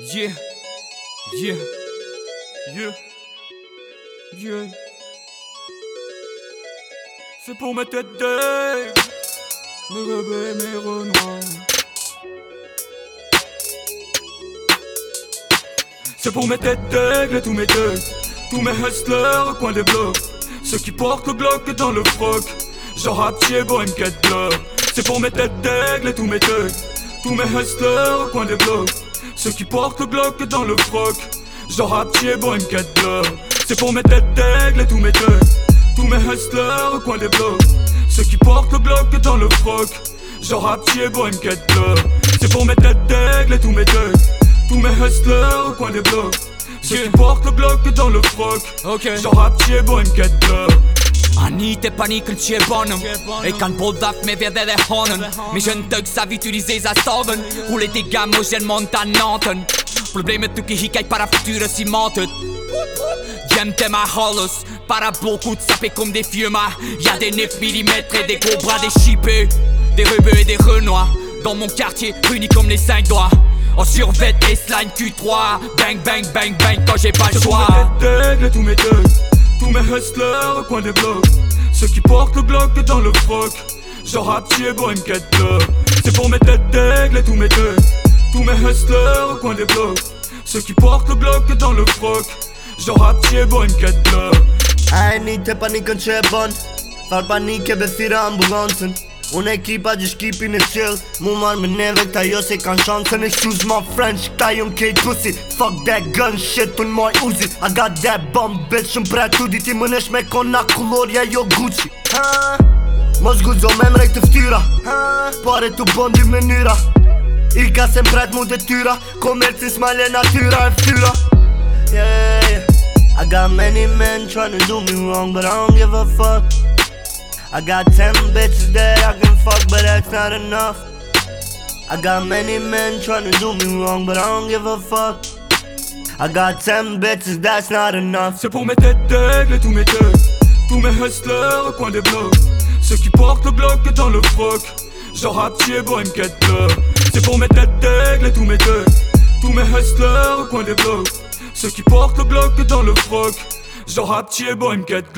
Yeah, yeah, yeah, yeah. C'est pour mes têtes d'aigle, mes rebelles, mes renois. C'est pour mes têtes d'aigle et tous mes thugs, tous mes hustlers au coin des blocs. Ceux qui portent le bloc dans le froc, genre pied, bohème, quête C'est pour mes têtes d'aigle et tous mes thugs, tous mes hustlers au coin des blocs. Ceux qui portent le bloc dans le froc. Genre à pied, bohème, bloc C'est pour mes têtes d'aigle et tous mes thugs Tous mes hustlers au coin des blocs. Ceux qui portent le bloc dans le froc. Genre à pied, bohème, bloc C'est pour mes têtes d'aigle et tous mes thugs Tous mes hustlers au coin des blocs. Ceux qui portent le bloc dans le froc. Genre à pied, bohème, bloc Anite paniken tjebonem Ik kan boldaf med veder det hånden Mission thugs av utiliseres av staven Roller till gammogen montanaten Problemet dukker ikke para futuret cimentet Gjemte meg hallos Para beaucoup de sapé comme des vieux Y'a des 9 mm et des gros bras des chippés Des rebeux et des renois Dans mon quartier, unis comme les 5 doigts. En survêt et slime Q3 Bang bang bang bang quand j'ai pas le choix. tous mes tous mes hustlers au coin des blocs. Ceux qui portent le bloc dans le froc. Genre à pied, bohème, quête C'est pour mes têtes d'aigle et tous mes thugs Tous mes hustlers au coin des blocs. Ceux qui portent le bloc dans le froc. Genre à pied, bohème, quête Ai, te panikën që e Far panike bethira ambulancën Unë ekipa gjë shkipi në chill Mu marrë me neve këta jo se kanë shansën Excuse my French, këta jo në pussy. Fuck that gun shit, unë moj uzi. I got that bomb bitch, shumë pre tu Diti më nesh me kona kuloria jo Gucci. Ha? Mos gudzo me mrej të ftyra? Pare të bondi me nyra I ka se mpret mu dhe tyra Komercin s'male natyra e ftyra Yeah, yeah. I got many men trying to do me wrong But I don't give a fuck. I got ten bitches that I can fuck, but that's not enough. I got many men trying to do me wrong, but I don't give a fuck. I got ten bitches, that's not enough. C'est pour mes têtes d'aigle et tous mes thugs, tous mes hustlers au coin des blocs. Ceux qui portent le bloc dans le froc, genre pied, bohème, quête C'est pour mes têtes d'aigle et tous mes thugs, tous mes hustlers au coin des blocs. Ceux qui portent le bloc dans le froc, genre à pied, bohème, quête